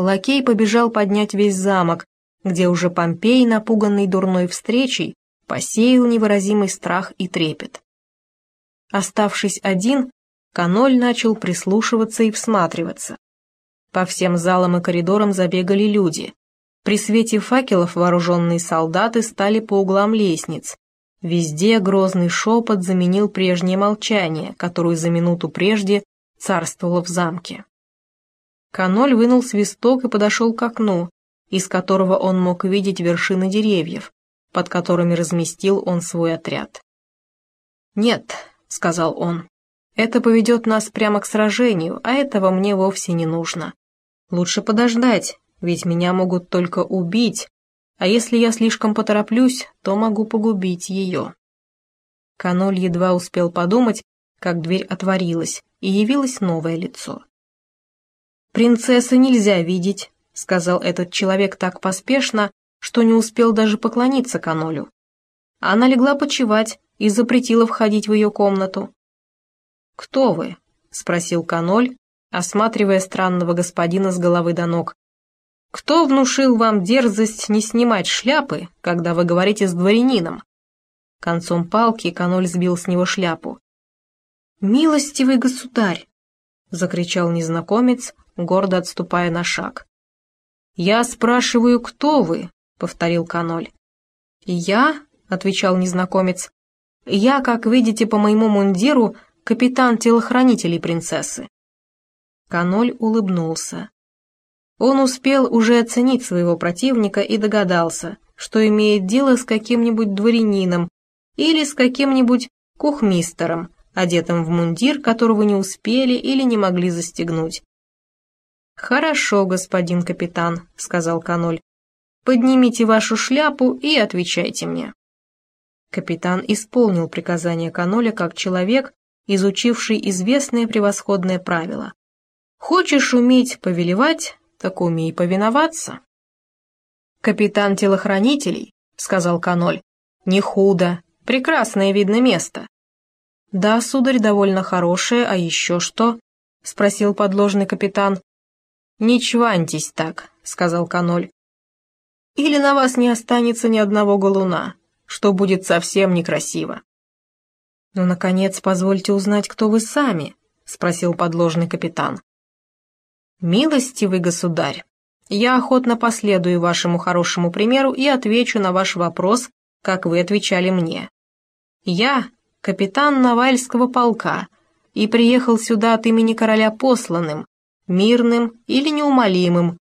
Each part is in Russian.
лакей побежал поднять весь замок, где уже Помпей, напуганный дурной встречей, посеял невыразимый страх и трепет. Оставшись один, Каноль начал прислушиваться и всматриваться. По всем залам и коридорам забегали люди. При свете факелов вооруженные солдаты стали по углам лестниц. Везде грозный шепот заменил прежнее молчание, которое за минуту прежде царствовало в замке. Каноль вынул свисток и подошел к окну, из которого он мог видеть вершины деревьев, под которыми разместил он свой отряд. «Нет», — сказал он, это поведет нас прямо к сражению, а этого мне вовсе не нужно. Лучше подождать, ведь меня могут только убить, а если я слишком потороплюсь, то могу погубить ее». Каноль едва успел подумать, как дверь отворилась, и явилось новое лицо. «Принцессы нельзя видеть», — сказал этот человек так поспешно, что не успел даже поклониться Канолю. Она легла почевать и запретила входить в ее комнату. «Кто вы?» — спросил Каноль, осматривая странного господина с головы до ног. «Кто внушил вам дерзость не снимать шляпы, когда вы говорите с дворянином?» Концом палки Каноль сбил с него шляпу. «Милостивый государь!» — закричал незнакомец, гордо отступая на шаг. «Я спрашиваю, кто вы?» — повторил Каноль. «Я?» — отвечал незнакомец. «Я, как видите по моему мундиру, — капитан телохранителей принцессы. Каноль улыбнулся. Он успел уже оценить своего противника и догадался, что имеет дело с каким-нибудь дворянином или с каким-нибудь кухмистером, одетым в мундир, которого не успели или не могли застегнуть. «Хорошо, господин капитан», — сказал Каноль. «Поднимите вашу шляпу и отвечайте мне». Капитан исполнил приказание Каноля как человек, изучивший известное превосходное правило. Хочешь уметь повелевать, так умей повиноваться. «Капитан телохранителей», — сказал Каноль, — «не худо, прекрасное видно место». «Да, сударь, довольно хорошее, а еще что?» — спросил подложный капитан. «Не чваньтесь так», — сказал Каноль. «Или на вас не останется ни одного голуна, что будет совсем некрасиво». «Ну, наконец, позвольте узнать, кто вы сами», — спросил подложный капитан. «Милостивый государь, я охотно последую вашему хорошему примеру и отвечу на ваш вопрос, как вы отвечали мне. Я капитан Навальского полка и приехал сюда от имени короля посланным, мирным или неумолимым,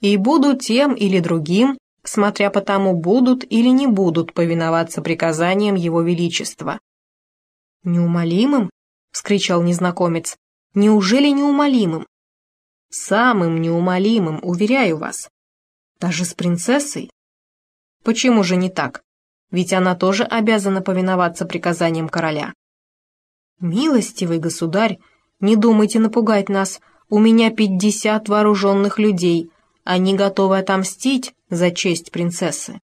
и буду тем или другим, смотря по тому, будут или не будут повиноваться приказаниям его величества. «Неумолимым?» — вскричал незнакомец. «Неужели неумолимым?» «Самым неумолимым, уверяю вас. Даже с принцессой?» «Почему же не так? Ведь она тоже обязана повиноваться приказаниям короля». «Милостивый государь, не думайте напугать нас. У меня пятьдесят вооруженных людей. Они готовы отомстить за честь принцессы».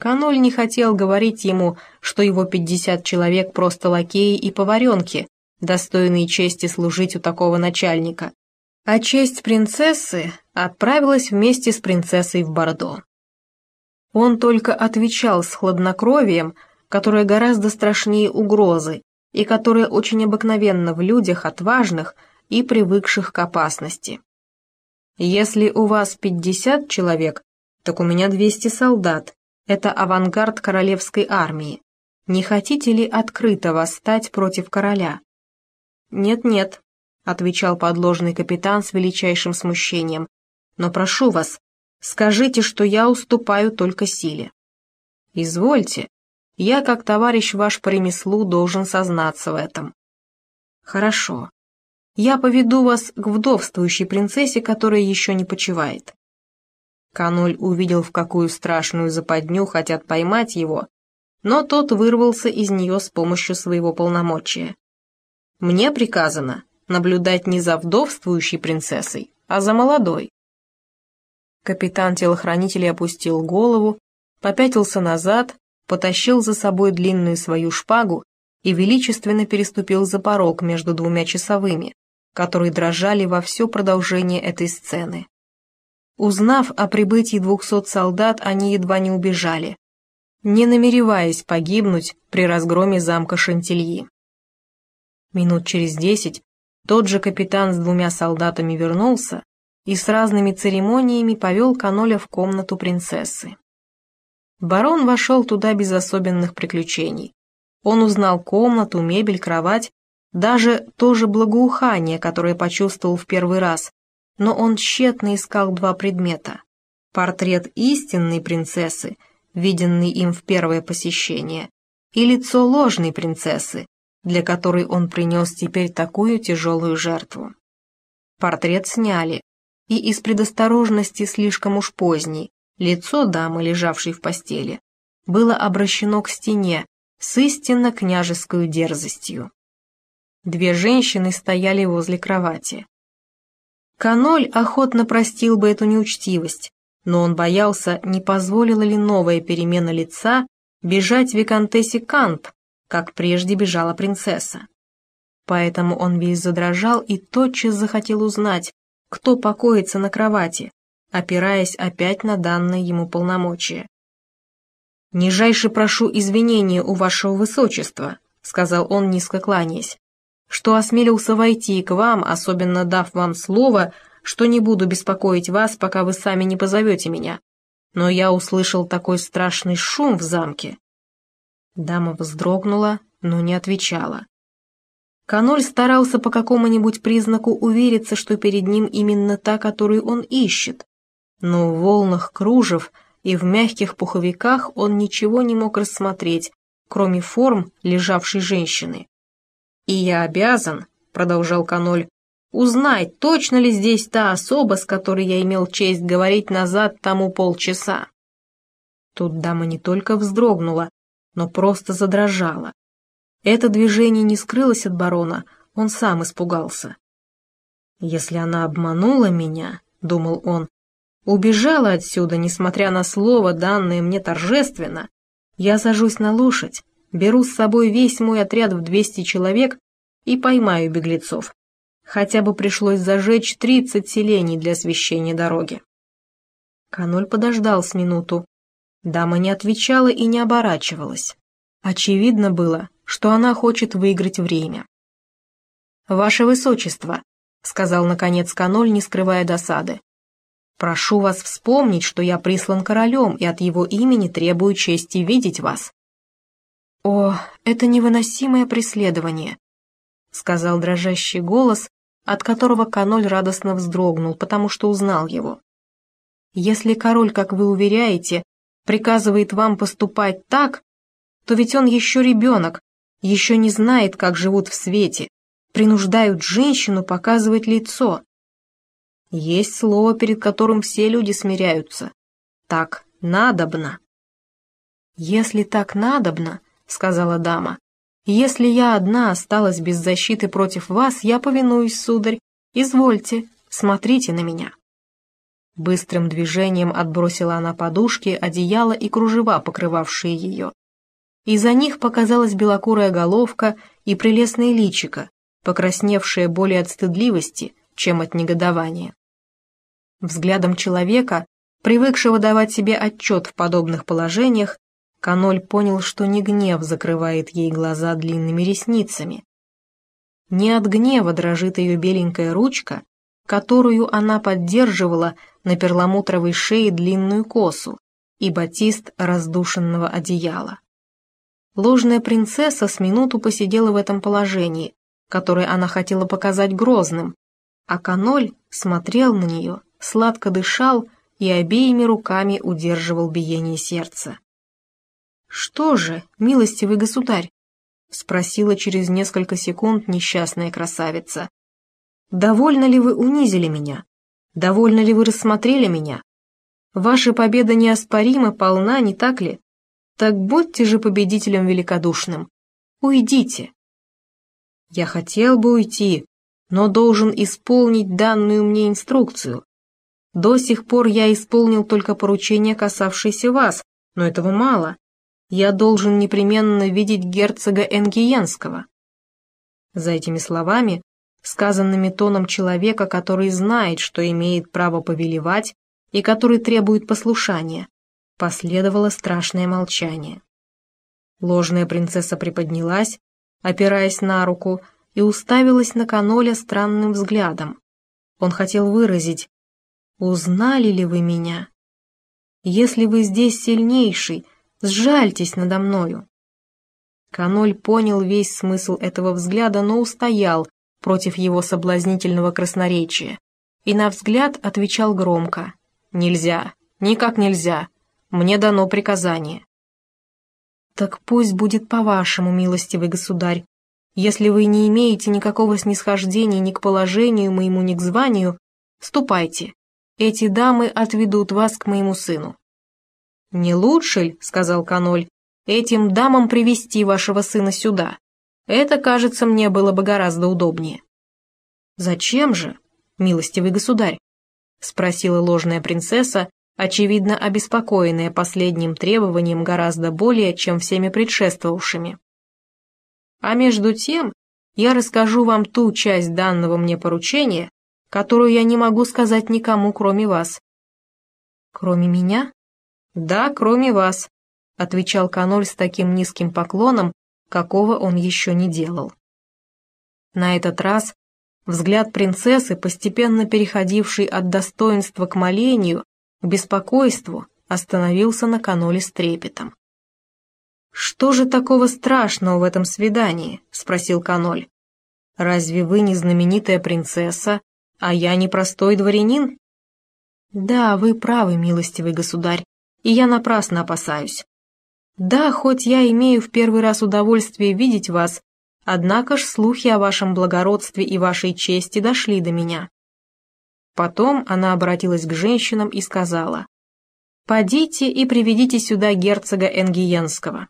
Каноль не хотел говорить ему, что его пятьдесят человек просто лакеи и поваренки, достойные чести служить у такого начальника. А честь принцессы отправилась вместе с принцессой в Бордо. Он только отвечал с хладнокровием, которое гораздо страшнее угрозы, и которое очень обыкновенно в людях отважных и привыкших к опасности. Если у вас пятьдесят человек, так у меня двести солдат, это авангард королевской армии. Не хотите ли открыто восстать против короля?» «Нет-нет», — отвечал подложный капитан с величайшим смущением. «Но прошу вас, скажите, что я уступаю только силе». «Извольте, я, как товарищ ваш по ремеслу, должен сознаться в этом». «Хорошо. Я поведу вас к вдовствующей принцессе, которая еще не почивает. Каноль увидел, в какую страшную западню хотят поймать его, но тот вырвался из нее с помощью своего полномочия. «Мне приказано наблюдать не за вдовствующей принцессой, а за молодой». Капитан телохранителей опустил голову, попятился назад, потащил за собой длинную свою шпагу и величественно переступил за порог между двумя часовыми, которые дрожали во все продолжение этой сцены. Узнав о прибытии двухсот солдат, они едва не убежали, не намереваясь погибнуть при разгроме замка Шантильи. Минут через десять тот же капитан с двумя солдатами вернулся и с разными церемониями повел Каноля в комнату принцессы. Барон вошел туда без особенных приключений. Он узнал комнату, мебель, кровать, даже то же благоухание, которое почувствовал в первый раз, но он тщетно искал два предмета. Портрет истинной принцессы, виденный им в первое посещение, и лицо ложной принцессы, для которой он принес теперь такую тяжелую жертву. Портрет сняли, и из предосторожности слишком уж поздней, лицо дамы, лежавшей в постели, было обращено к стене с истинно княжескую дерзостью. Две женщины стояли возле кровати. Каноль охотно простил бы эту неучтивость, но он боялся, не позволила ли новая перемена лица бежать Викантессе Кант, как прежде бежала принцесса. Поэтому он весь задрожал и тотчас захотел узнать, кто покоится на кровати, опираясь опять на данное ему полномочия. «Нижайше прошу извинения у вашего высочества», — сказал он, низко кланяясь что осмелился войти к вам, особенно дав вам слово, что не буду беспокоить вас, пока вы сами не позовете меня. Но я услышал такой страшный шум в замке». Дама вздрогнула, но не отвечала. Каноль старался по какому-нибудь признаку увериться, что перед ним именно та, которую он ищет. Но в волнах кружев и в мягких пуховиках он ничего не мог рассмотреть, кроме форм лежавшей женщины. «И я обязан», — продолжал Каноль, «узнать, точно ли здесь та особа, с которой я имел честь говорить назад тому полчаса». Тут дама не только вздрогнула, но просто задрожала. Это движение не скрылось от барона, он сам испугался. «Если она обманула меня», — думал он, — «убежала отсюда, несмотря на слово, данное мне торжественно, я сажусь на лошадь, беру с собой весь мой отряд в 200 человек и поймаю беглецов. Хотя бы пришлось зажечь 30 селений для освещения дороги. Каноль подождал с минуту. Дама не отвечала и не оборачивалась. Очевидно было, что она хочет выиграть время. «Ваше Высочество», — сказал наконец Каноль, не скрывая досады, «прошу вас вспомнить, что я прислан королем и от его имени требую чести видеть вас. «О, это невыносимое преследование», — сказал дрожащий голос, от которого Каноль радостно вздрогнул, потому что узнал его. «Если король, как вы уверяете, приказывает вам поступать так, то ведь он еще ребенок, еще не знает, как живут в свете, принуждают женщину показывать лицо. Есть слово, перед которым все люди смиряются. Так надобно. Если так надобно, сказала дама. «Если я одна осталась без защиты против вас, я повинуюсь, сударь. Извольте, смотрите на меня». Быстрым движением отбросила она подушки, одеяло и кружева, покрывавшие ее. Из-за них показалась белокурая головка и прелестное личико, покрасневшее более от стыдливости, чем от негодования. Взглядом человека, привыкшего давать себе отчет в подобных положениях, Каноль понял, что не гнев закрывает ей глаза длинными ресницами. Не от гнева дрожит ее беленькая ручка, которую она поддерживала на перламутровой шее длинную косу и батист раздушенного одеяла. Ложная принцесса с минуту посидела в этом положении, которое она хотела показать грозным, а Каноль смотрел на нее, сладко дышал и обеими руками удерживал биение сердца. «Что же, милостивый государь?» — спросила через несколько секунд несчастная красавица. «Довольно ли вы унизили меня? Довольно ли вы рассмотрели меня? Ваша победа неоспорима, полна, не так ли? Так будьте же победителем великодушным. Уйдите!» «Я хотел бы уйти, но должен исполнить данную мне инструкцию. До сих пор я исполнил только поручения, касавшиеся вас, но этого мало я должен непременно видеть герцога Энгиенского». За этими словами сказанными тоном человека, который знает, что имеет право повелевать и который требует послушания, последовало страшное молчание. Ложная принцесса приподнялась, опираясь на руку, и уставилась на Каноля странным взглядом. Он хотел выразить «Узнали ли вы меня? Если вы здесь сильнейший, сжальтесь надо мною». Каноль понял весь смысл этого взгляда, но устоял против его соблазнительного красноречия и на взгляд отвечал громко «Нельзя, никак нельзя, мне дано приказание». «Так пусть будет по-вашему, милостивый государь. Если вы не имеете никакого снисхождения ни к положению моему, ни к званию, ступайте. Эти дамы отведут вас к моему сыну». «Не лучше ли, — сказал Каноль, — этим дамам привести вашего сына сюда? Это, кажется, мне было бы гораздо удобнее». «Зачем же, милостивый государь?» — спросила ложная принцесса, очевидно обеспокоенная последним требованием гораздо более, чем всеми предшествовавшими. А между тем я расскажу вам ту часть данного мне поручения, которую я не могу сказать никому, кроме вас. Кроме меня? Да, кроме вас, отвечал Каноль с таким низким поклоном, какого он еще не делал. На этот раз взгляд принцессы, постепенно переходивший от достоинства к молению, к беспокойству, остановился на каноле с трепетом. «Что же такого страшного в этом свидании?» — спросил каноль. «Разве вы не знаменитая принцесса, а я не простой дворянин?» «Да, вы правы, милостивый государь, и я напрасно опасаюсь. Да, хоть я имею в первый раз удовольствие видеть вас, однако ж слухи о вашем благородстве и вашей чести дошли до меня. Потом она обратилась к женщинам и сказала, «Подите и приведите сюда герцога Энгиенского».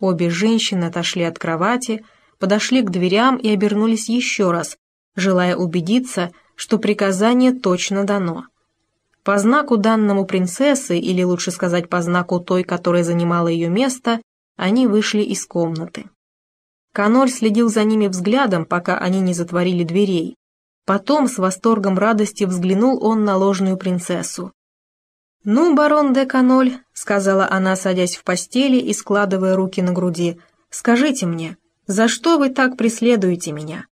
Обе женщины отошли от кровати, подошли к дверям и обернулись еще раз, желая убедиться, что приказание точно дано. По знаку данному принцессы, или лучше сказать по знаку той, которая занимала ее место, они вышли из комнаты. Каноль следил за ними взглядом, пока они не затворили дверей, Потом с восторгом радости взглянул он на ложную принцессу. «Ну, барон де Каноль», — сказала она, садясь в постели и складывая руки на груди, — «скажите мне, за что вы так преследуете меня?»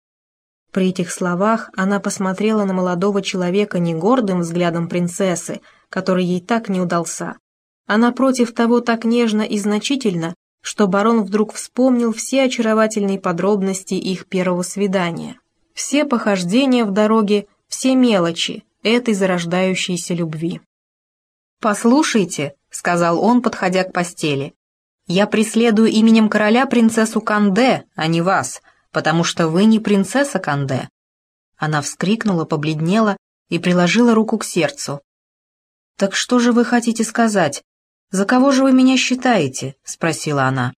При этих словах она посмотрела на молодого человека не гордым взглядом принцессы, который ей так не удался, а напротив того так нежно и значительно, что барон вдруг вспомнил все очаровательные подробности их первого свидания все похождения в дороге, все мелочи этой зарождающейся любви. «Послушайте», — сказал он, подходя к постели, — «я преследую именем короля принцессу Канде, а не вас, потому что вы не принцесса Канде». Она вскрикнула, побледнела и приложила руку к сердцу. «Так что же вы хотите сказать? За кого же вы меня считаете?» — спросила она.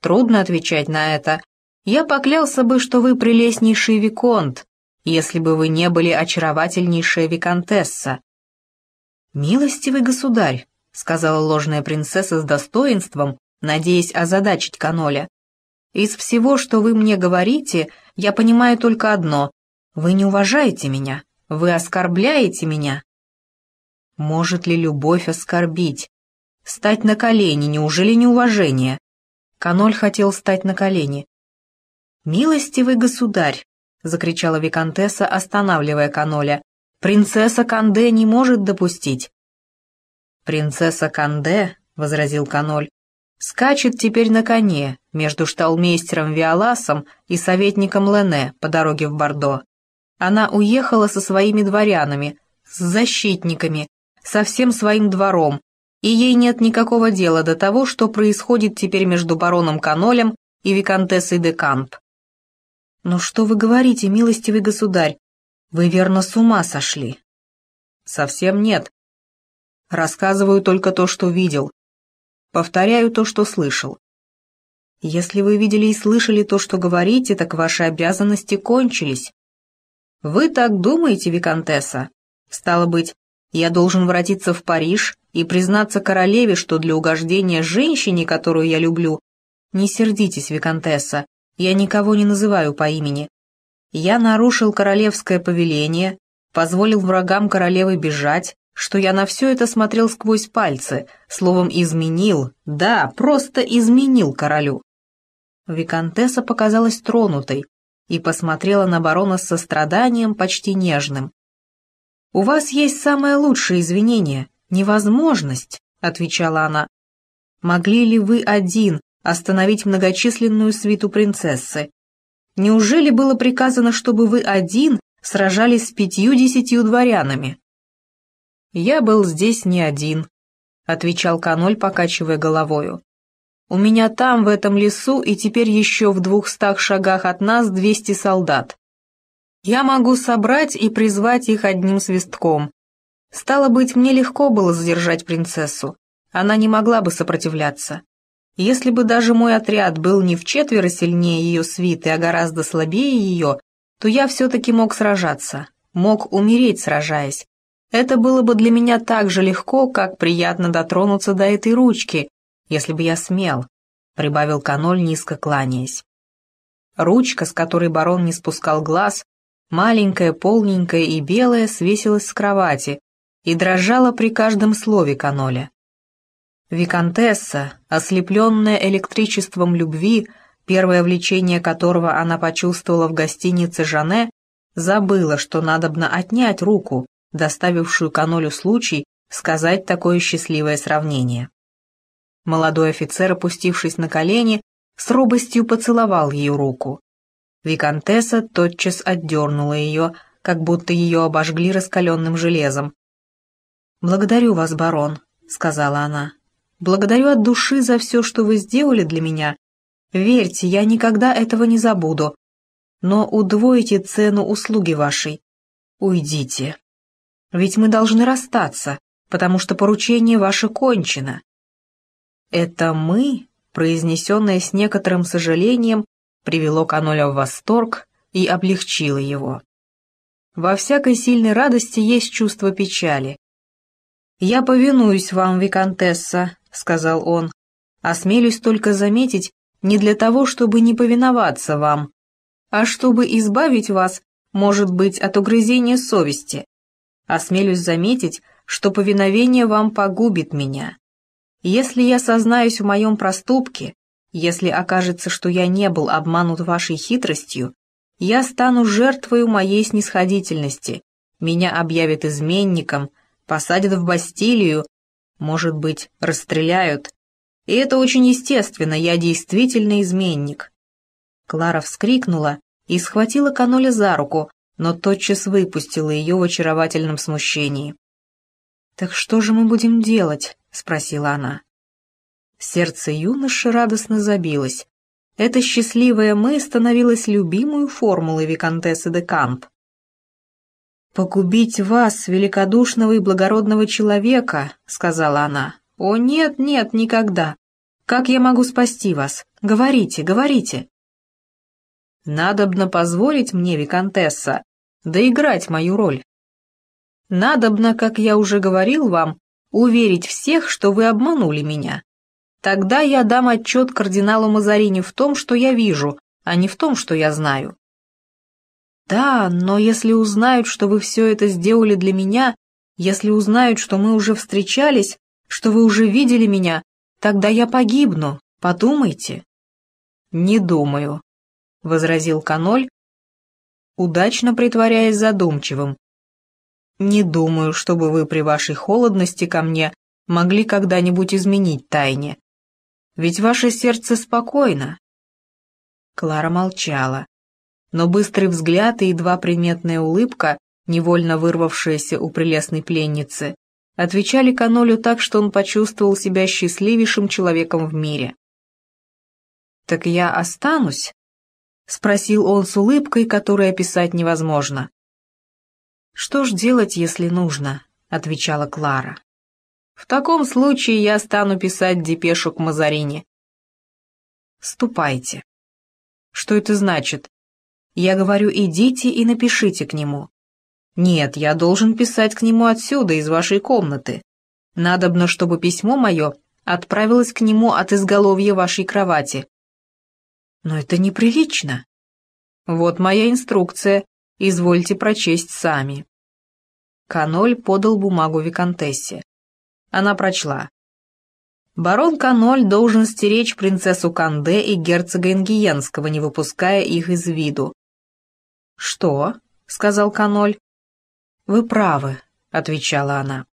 Трудно отвечать на это, я поклялся бы, что вы прелестнейший виконт, если бы вы не были очаровательнейшая виконтесса. «Милостивый государь», — сказала ложная принцесса с достоинством, надеясь озадачить Каноля. «Из всего, что вы мне говорите, я понимаю только одно. Вы не уважаете меня, вы оскорбляете меня». Может ли любовь оскорбить? Стать на колени, неужели не уважение? Каноль хотел стать на колени. «Милостивый государь!» — закричала виконтесса, останавливая Каноля. «Принцесса Канде не может допустить!» «Принцесса Канде», — возразил Каноль, — «скачет теперь на коне между шталмейстером Виоласом и советником Лене по дороге в Бордо. Она уехала со своими дворянами, с защитниками, со всем своим двором, и ей нет никакого дела до того, что происходит теперь между бароном Канолем и виконтессой де Камп. «Но что вы говорите, милостивый государь? Вы верно с ума сошли?» «Совсем нет. Рассказываю только то, что видел. Повторяю то, что слышал. Если вы видели и слышали то, что говорите, так ваши обязанности кончились. Вы так думаете, Викантесса? Стало быть, я должен воротиться в Париж и признаться королеве, что для угождения женщине, которую я люблю... Не сердитесь, Викантесса, я никого не называю по имени. Я нарушил королевское повеление, позволил врагам королевы бежать, что я на все это смотрел сквозь пальцы, словом, изменил, да, просто изменил королю. Викантесса показалась тронутой и посмотрела на барона с состраданием почти нежным. «У вас есть самое лучшее извинение — невозможность», — отвечала она. «Могли ли вы один остановить многочисленную свиту принцессы? Неужели было приказано, чтобы вы один сражались с пятью-десятью дворянами?» «Я был здесь не один», — отвечал Каноль, покачивая головою. У меня там, в этом лесу, и теперь еще в двухстах шагах от нас двести солдат. Я могу собрать и призвать их одним свистком. Стало быть, мне легко было задержать принцессу. Она не могла бы сопротивляться. Если бы даже мой отряд был не в четверо сильнее ее свиты, а гораздо слабее ее, то я все-таки мог сражаться, мог умереть, сражаясь. Это было бы для меня так же легко, как приятно дотронуться до этой ручки, если бы я смел», — прибавил Каноль, низко кланяясь. Ручка, с которой барон не спускал глаз, маленькая, полненькая и белая, свесилась с кровати и дрожала при каждом слове Каноля. Викантесса, ослепленная электричеством любви, первое влечение которого она почувствовала в гостинице Жане, забыла, что надобно отнять руку, доставившую Канолю случай сказать такое счастливое сравнение. Молодой офицер, опустившись на колени, с робостью поцеловал ее руку. Викантесса тотчас отдернула ее, как будто ее обожгли раскаленным железом. «Благодарю вас, барон», — сказала она. «Благодарю от души за все, что вы сделали для меня. Верьте, я никогда этого не забуду. Но удвойте цену услуги вашей. Уйдите. Ведь мы должны расстаться, потому что поручение ваше кончено. «Это мы», произнесенное с некоторым сожалением, привело Каноля в восторг и облегчило его. Во всякой сильной радости есть чувство печали. «Я повинуюсь вам, Викантесса», — сказал он. «Осмелюсь только заметить, не для того, чтобы не повиноваться вам, а чтобы избавить вас, может быть, от угрызения совести. Осмелюсь заметить, что повиновение вам погубит меня. Если я сознаюсь в моем проступке, если окажется, что я не был обманут вашей хитростью, я стану жертвою моей снисходительности, меня объявят изменником, посадят в Бастилию, может быть, расстреляют. И это очень естественно, я действительно изменник. Клара вскрикнула и схватила Каноля за руку, но тотчас выпустила ее в очаровательном смущении. «Так что же мы будем делать?» — спросила она. Сердце юноши радостно забилось. Эта счастливая мы становилась любимой формулой Викантессы де Камп. «Погубить вас, великодушного и благородного человека», — сказала она. «О, нет, нет, никогда. Как я могу спасти вас? Говорите, говорите». «Надобно позволить мне, Викантесса, доиграть мою роль. Надобно, как я уже говорил вам, уверить всех, что вы обманули меня. Тогда я дам отчет кардиналу Мазарини в том, что я вижу, а не в том, что я знаю. Да, но если узнают, что вы все это сделали для меня, если узнают, что мы уже встречались, что вы уже видели меня, тогда я погибну, подумайте. Не думаю, — возразил Каноль, удачно притворяясь задумчивым, не думаю, чтобы вы при вашей холодности ко мне могли когда-нибудь изменить тайне. Ведь ваше сердце спокойно. Клара молчала, но быстрый взгляд и едва приметная улыбка, невольно вырвавшаяся у прелестной пленницы, отвечали Канолю так, что он почувствовал себя счастливейшим человеком в мире. «Так я останусь?» — спросил он с улыбкой, которую описать невозможно. «Что ж делать, если нужно?» — отвечала Клара. «В таком случае я стану писать депешу к Мазарине». «Ступайте». «Что это значит?» «Я говорю, идите и напишите к нему». «Нет, я должен писать к нему отсюда, из вашей комнаты. Надобно, чтобы письмо мое отправилось к нему от изголовья вашей кровати». «Но это неприлично». Вот моя инструкция, извольте прочесть сами». Каноль подал бумагу виконтессе. Она прочла. Барон Каноль должен стеречь принцессу Канде и герцога Ингиенского, не выпуская их из виду. «Что?» — сказал Каноль. «Вы правы», — отвечала она.